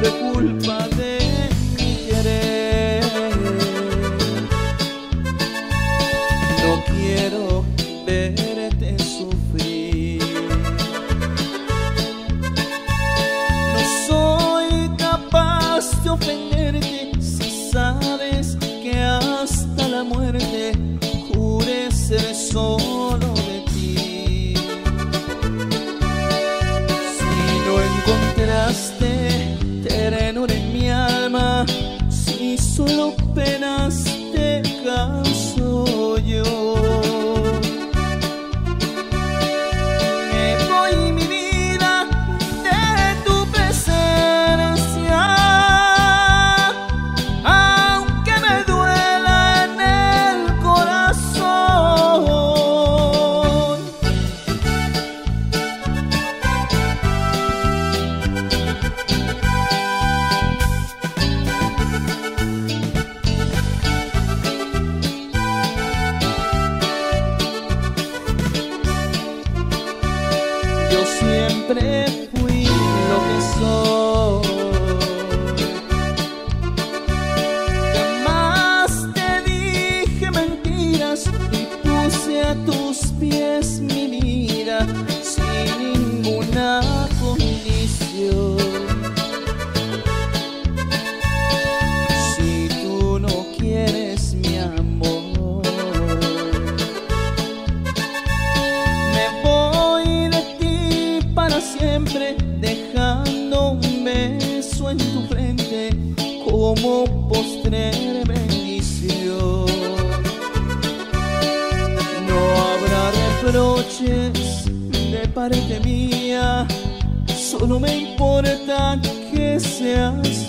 por culpa de mi querer. No quiero verte sufrir. No soy capaz de ofenderte si sabes que hasta la muerte jure ser solo de ti. Si no encontraste siempre fui lo que soy. Jamás te dije mentiras y puse a tus pies mi vida siempre, dejando un beso en tu frente como postrer bendición. No habrá reproches de parte mía, solo me importa que seas